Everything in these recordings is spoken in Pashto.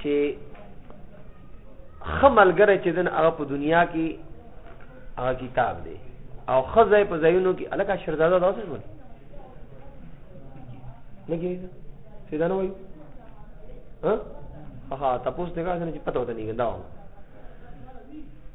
چې ښه ملګری چې دن هغه په دنیا کې هغه کتاب دی او ښه ځای په ځایونو کې هلکه شهزاده دا څه شول نه کېږي څه دا نه وایي ها ها تاسو ته څنګه چې پته وته نه دا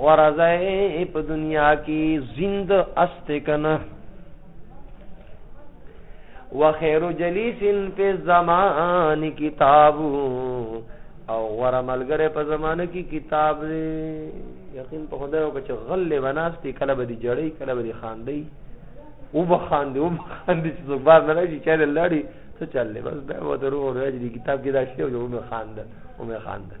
غوره ځای په دنیا کې زند است کنه وخیر جلیس په زمان کتاب او غوره ملګری په زمانه کې کتاب دی یقین په خدای او چې غل بناستي کله به دی جړی کله به دی خاندي او بخاندي او بخاندي چې څوک بار نه راشي چې لاړی څه چللې بس به و درو راځي کتاب کې دا شی او مې خاندل او مې خاندل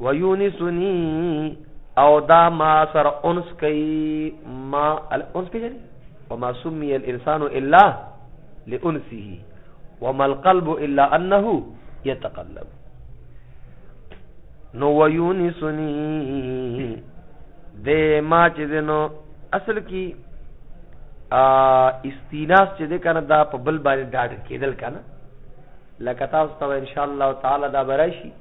ويونسني او دا ما سر انس کوي ما الانس پیژني وما سمي الانسان الا لانسه وما القلب الا انه يتقلب نو ویونی سنی دې ما چې دنو اصل کې استیناس چې د کنه دا په بل باندې ډاډ کېدل کنه لکه تاسو ته ان شاء الله تعالی دا براشي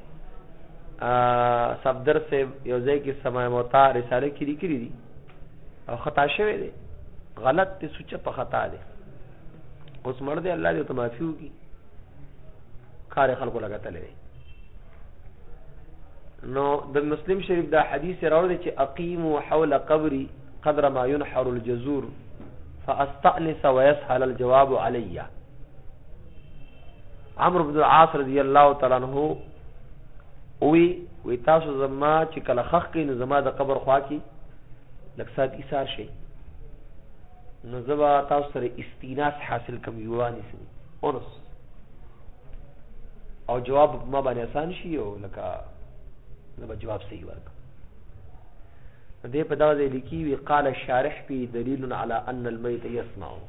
صفدر صاحب یو ځای کې سماع موتا رساله کې لیکلي دي او خطا شوی دی غلط ته سوچ په خطا دی اوس مړ دی الله دې ته معافي وکړي کار خلکو لګتلې دی نو د مسلم شریف دا حدیث راوړی چې اقیمو حول قبري قدر ما ينحر الجزور فاستأنس ويسهل الجواب عليّ عمرو بن العاص رضی الله تعالی عنہ وی وی تاسو زما چې کله خخ کین زما د قبر خوا کی لک سات ایثار شي نو زبا تاسو سره استیناس حاصل کم یوانی سم اونس او جواب ما باندې آسان شي او لکه زبا جواب صحیح ورک دې په دا ځای لیکي وی قال الشارح فی دلیل علی ان المیت یسمعو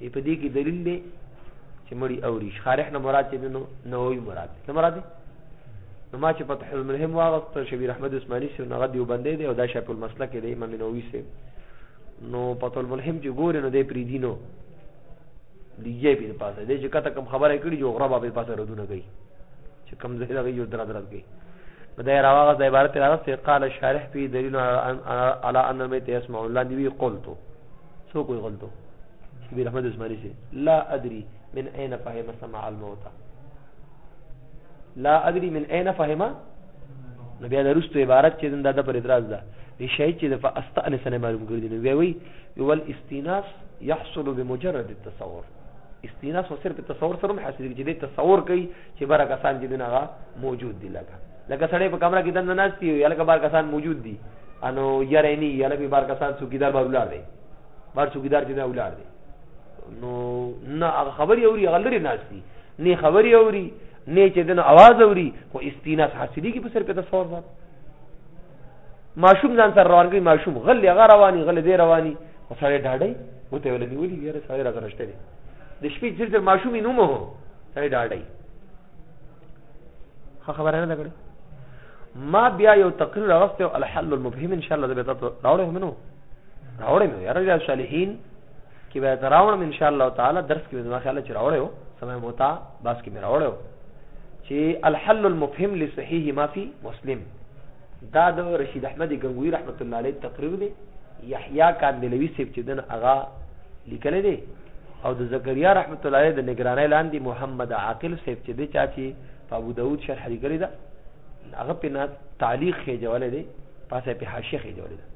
ای په دې کې دلیل دی چې مړی اوري شارح نه مراد چې دنو نووي مراد نه مراد دی نو ما چې فتح الملهم واغست شبیر احمد عثماني سره نغد یو بندې دی او دا شاپ المسلک دی امام نووي سره نو فتح الملهم چې ګورې نو دی پری دینو دیږي په پاسه دی چې کته کم خبره کړي جو غربا په پاسه ردونه کوي چې کم زه لګي یو درا درا کوي نو دا راواغه د عبارت راغست قال شارح فی دلیل علی ان میت اسمع الله دی قلتو څوک وي غلطو شبیر احمد عثماني سي لا ادري من اين فهم سماع الموت لا ادري من اين فهم نو بیا د رستو عبارت چې دا د پر اعتراض ده وی شاید چې د فاستانس نه معلوم ګرځي نو وی وی ول استیناس يحصل بمجرد التصور استیناس او صرف تصور سره حاصل کیږي چې د تصور کوي چې برکه سان چې دغه موجود دی لکه لکه سړی په کمره کې دننه ناست وي هلکه بار کسان موجود دي نو یری نه وي هلک وي بار کسان څوکیدار بار ولاړ دی بار څوکیدار چې دا ولاړ دی نو نه هغه خبرې اوري هغه لرې ناست دي نه خبرې اوري نه چې دنه اواز اوري خو استیناس حاصلېږي په سر په تصور ځان ماشوم ځان سره روان کوي ماشوم غلې هغه رواني غلې دی رواني خو سړی ډاډی وته ولې نیولي یاره سړی راځه نشته دی د شپې چې ماشوم یې نومه سړی ډاډی خبره نه کړې ما بیا یو تقریر راغسته او الحل المبهم ان شاء الله به تاسو راوړم منو راوړم یو یاره ریاض صالحین کې به تراوړم ان شاء الله تعالی درس کې زما خیال چې راوړیو سمه موتا باس کې مې راوړیو چې الحل المفهم لصحیح ما فی مسلم دا د رشید احمد غنگوی رحمت الله علیه تقریر دی یحیی کاندلوی سیب چې دن اغا لیکل دی او د زکریا رحمت الله علیه د نگرانۍ لاندې محمد عاقل صاحب چې دی چا چې په ابو داود شرح لیکلی ده هغه پې نه تعلیق خېجولی دی پاسه پې حاشیه خېجولی ده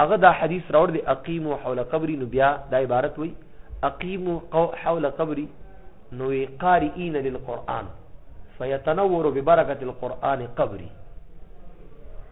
هغه دا حدیث راوړ دی اقیمو حول قبری نو بیا دا عبارت وای اقیمو حول قبری نو قارئین للقرآن فیتنور ببرکت القرآن قبری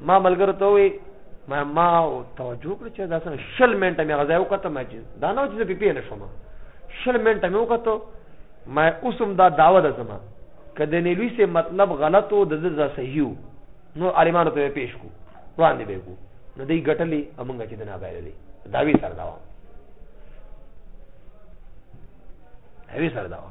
ما ملګرو ته وی ما ما توجه کړ چې دا څنګه شل منټه مې غځای وکړه ما چې دا نه چې په پیل شوم شل منټه مې وکړه ما اوسم دا داوا ده زما کله نه لوي سه مطلب غلط او د ځا صحیح نو عالمانو ته پیش کو وړاندې به کو نو دې ګټلې امنګ چې دنا بایلې دا وی سره داوا هوی سره داوا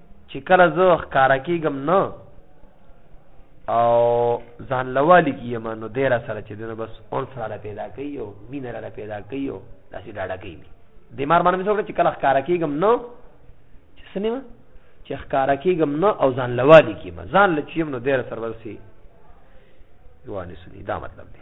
چې کله زه ښکارا کېږم نه او ځان لوالي کې یم نو دی را سره چې دی نو بس انس راله پیدا کوي او مینه راله پیدا کوي او داسې ډاډه کوي مې دمار باندې مې څه وکړه چې کله ښکارا کېږم نه چې څه نیمه چې ښکارا کېږم نه او ځان لوالي کې یم ځان له چې یم نو دی را سره بس یوانې سني دا مطلب دی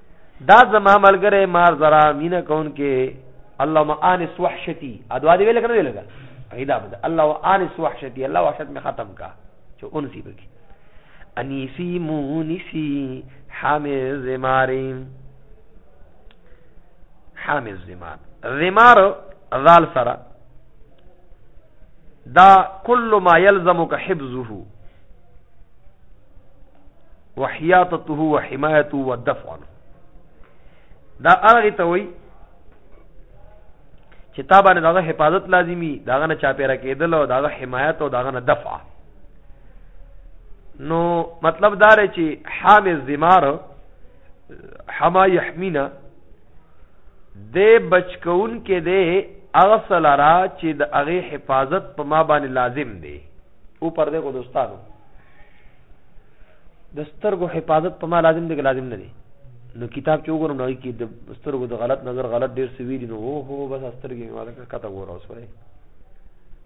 دا زما ملګری مار زرا مینه کون کې الله ما انس وحشتي ادوا دی ویل کنه ویل دا پیدا بده الله انس وحشتي الله وحشت می ختم کا چې انسی بکی انیسی مونسی حامل زماری حامل زمار زمار ذال سرا دا کل ما یلزمک حفظه وحیاتته وحمایته ودفع عنه دا هغه ته وای چې تا باندې دغه حفاظت لازمی دغه نه چاپیره کېدل او دغه حمایت او دغه نه دفع نو مطلب دا رې چې حام الزمار حما يحمینا د بچکون کې د اغسل را چې د هغه حفاظت په ما باندې لازم دی او پر دې کو دوستانو د سترګو حفاظت په ما لازم دی لازم نه دی نو کتاب چې وګورم نو کې د سترګو د غلط نظر غلط ډیر سوي دي نو او هو بس سترګې ما لکه کته ګور اوس وای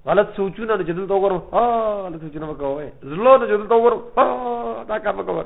غلط سوچونه نه جدل تو وګورم ها غلط سوچونه وکوي زلو نه جدل تو وګورم ها دا کار وکوي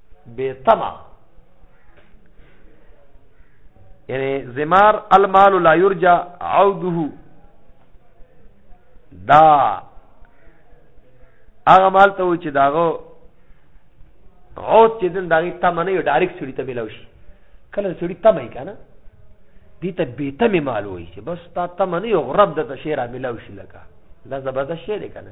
بے تما یعنی زمار المال لا یرجا عوده دا هغه مال ته و چې داغه عود چې دن داغه تما نه یو ډایرکټ سړي ته ملاوي شي کله سړي تما یې کنه دې ته بے تمه مال وایي چې بس تا تما نه یو غرب د تشیرا ملاوي شي لکه دا زبردست شی دی کنه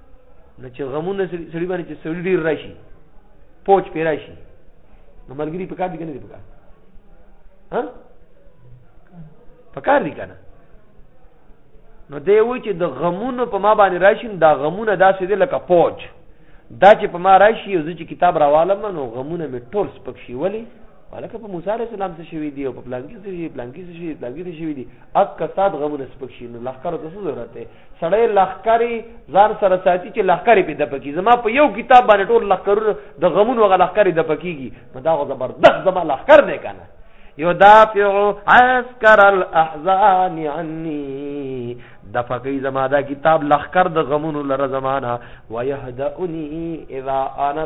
نو چې غمونه سړي باندې چې سړي ډیر راشي پوچ پې راشي نو ملګری په کار دي کنه دي په کار ها په کار دي کنه نو دی وای چې د غمونو په ما باندې راشین دا غمونه داسې دي لکه پوج دا چې په ما راشي یو چې کتاب راوالم نو غمونه مې ټول سپک شي ولی هلکه په موسی علیه السلام څه شوي دي او په پلانکي څه شي پلانکي څه شي پلانکي څه شوي دي اک کسات غمونه سپک شي نو لښکرو ته څه ضرورت دی سړی لښکرې ځان سره ساتي چې لښکرې پې دپه کېږي زما په یو کتاب باندې ټول لښکرونه د غمونو هغه لښکرې دپه کېږي نو دا خو زبردست زما لښکر دی که نه یدافع عسکر الاحزان عني دفع کوي زما دا کتاب لخر د غمونو لره زمانہ ويهدئني اذا انا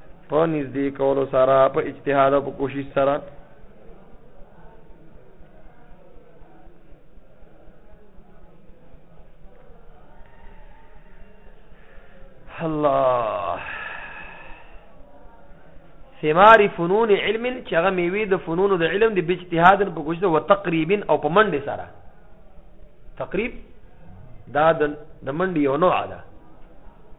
په نږدې کولو سره په اجتهاد او په کوشش سره الله ثمار فنون علم چې هغه میوي د فنون د علم د اجتهاد په کوشش او تقریبا او په منډه سره تقریب دا د منډي یو نوع ده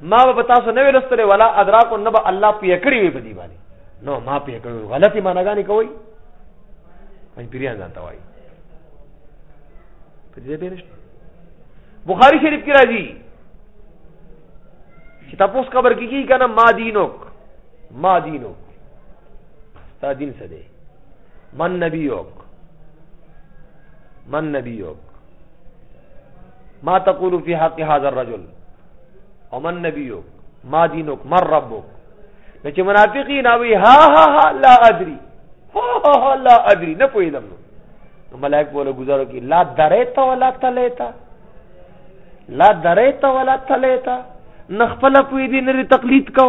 ما به تاسو نه ولستره ولا ادراکو نه به الله پی کړی وي په دی باندې نو ما پی کړی غلطی معناګانی کوي ان پیریان ځان توای په دې به نشته بخاری شریف کې راځي چې تاسو خبر کیږي کنه ما دینوک ما دینوک ستا دین څه دی من نبیوک من نبیوک ما تقول فی حق هذا الرجل ومن نبیک ما دینک مر ربک نو چې منافقین اوی ها ها ها لا ادري ها ها ها لا ادري نه پوهیدم نو ملائک بوله گزارو کی لا دریتا ولا تلیتا لا دریتا ولا تلیتا نخپل پوی دی نری تقلید کو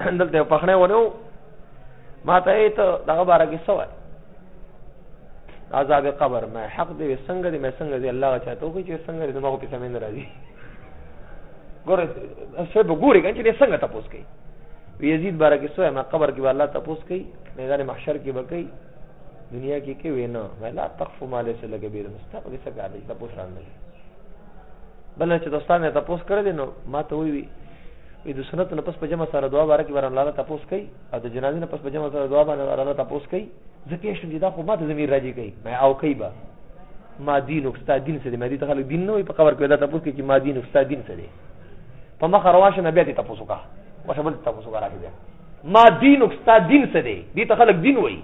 دلته پخنه ونو ما ته ایت دغه بارا کې سوال عذاب قبر ما حق دې څنګه دې ما څنګه دې الله چاته خو چې څنګه دې ما خو په سمې نه راځي ګوره څه به ګوري کنه چې څنګه تاسو کوي یزید بارا کې سوال ما قبر کې الله تاسو کوي میدان محشر کې وکي دنیا کې کې وینا ولا تخف ما ليس لك به مستقبل څه کار دې تاسو راځي بل چې دوستان نه تاسو کړل نو ما ته وی وی د سنت نه پس په جمع سره دعا بارک ورن لاله تاسو کوي او د جنازې نه پس په جمع سره دعا باندې لاله تاسو کوي ځکه شم چې دا خو ما ته زمير راځي کوي ما او کوي با ما دین او ستا دین څه دی ما دې ته خلک دین نه وي په قبر کې دا تاسو کوي چې ما دین او ستا دین څه دی په مخ رواشه نه بیا ته تاسو کا واشه بل تاسو کا راځي ما دین او ستا دین څه دی دې ته خلک دین وایي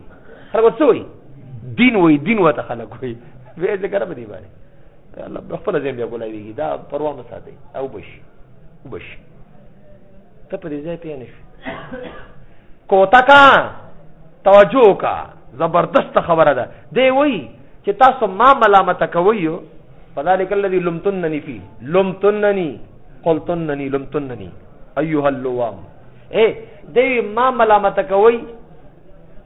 خلک څه وایي دین وایي دین وته خلک وایي به ذکر به دی باندې الله په خپل ځای بیا ګلاویږي دا پروا مه ساتي او بشي وبشي ته په دې ځای پې نه شي کوتا کا توجه کا زبردست خبره ده دی وای چې تاسو ما ملامت کوي فذلك الذي لمتنني فيه لمتنني قلتنني لمتنني ايها اللوام اے دی ما ملامت کوي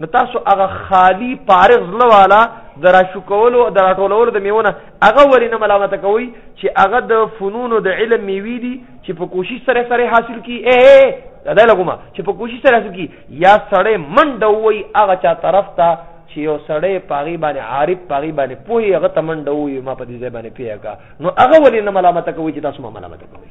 نو تاسو هغه خالی فارغ زړه والا دراشو کولو دراټولولو د میونه هغه ولې نه ملامت کوي چې هغه د فنونو د علم میوي دي چې په کوشش سره سره حاصل کی اے دا لګوما چې په کوشش سره حاصل کی یا سړی منډه وای هغه چا طرف ته چې یو سړی پاغي باندې عارف پاغي باندې پوهي هغه تمنډه وای ما په دې ځای باندې پیګه نو هغه ولې نه ملامت کوي چې تاسو ما ملامت کوي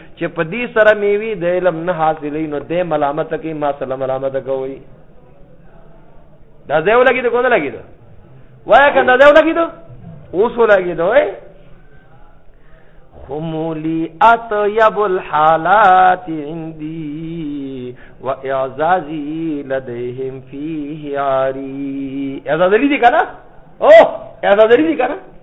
چې په دې سره میوي د علم نه حاصلې نو دې ملامت کوي ما سره ملامت کوي دا زیو لګی ته کوله لګی ته وای کنه زیو لګی ته اوس لګی ته وای خمولی اطیب الحالات عندي واعزازي لديهم فيه عاري اعزاز لري دي کنه او اعزاز لري دي کنه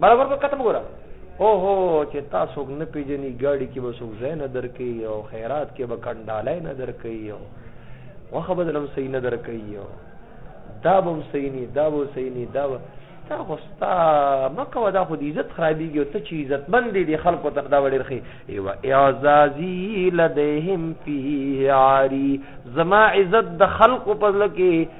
برابر په کتم ګوره او هو چې تاسو نه پیژني ګاډي کې به څوک ځای نه درکې او خیرات کې به کنډالای نه درکې او وخه بدلم صحیح نه درکې او دا به صحیح نه دا به صحیح نه دا به تا خو ستا مکه ودا خو د عزت خرابېږي او ته چې عزتمند دی د خلکو ته دا وړې رخې ایوه اعزازي لدیهم فی عاری زما عزت د خلکو په زړه کې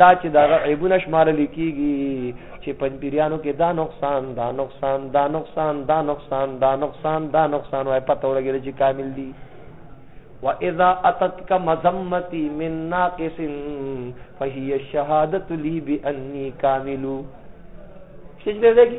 دا چې دا عیبونه شمارل کیږي چې پنځپیرانو کې دا نقصان دا نقصان دا نقصان دا نقصان دا نقصان دا نقصان وای پته ولګی چې کامل دي واذا اتتك مذمتي من ناقص فهي الشهاده لي باني كامل شجره دې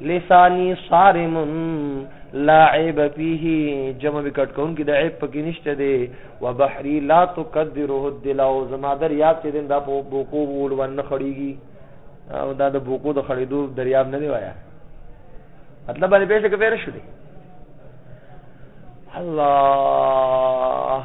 لسانی صارم لا عیب فيه جمع وکټ کون کې د عیب پکې نشته دی وبحری لا تقدره الدلاو زما در یاد چې دا په بوکو ول ونه خړیږي او دا د بوکو د خړېدو دریاب نه دی وایا مطلب باندې پېښه کې پیره شو دی الله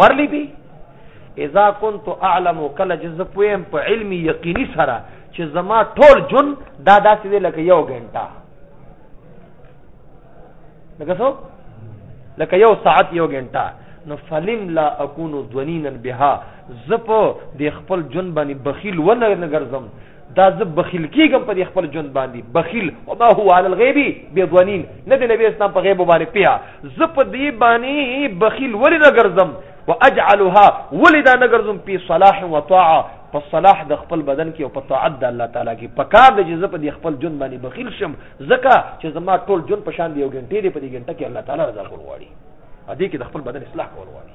ورلی بی اذا كنت اعلم کله چې زه پویم په علمي یقیني سره چې زما ټول جون دا داسې دی لکه یو غنټه لکه څو لکه یو ساعت یو غنټه نو فلم لا اكون ذنينا بها زپو د خپل جون باندې بخیل ونه نګرځم دا زه بخیل کیږم په دې خپل ژوند باندې بخیل او ما هو علی الغیب بضنین نه د نبی اسلام په غیب باندې پیا زه په دې باندې بخیل ولې نه ګرځم واجعلها ولې دا نه ګرځم په صلاح و طاعه په صلاح د خپل بدن کې او په طاعت د الله تعالی کې په کار د جزه په دې خپل ژوند باندې بخیل شم ځکه چې زما ټول ژوند په شان دی یو غنټې دی په دې غنټه کې الله تعالی رضا کول غواړي ا دې کې د خپل بدن اصلاح کول غواړي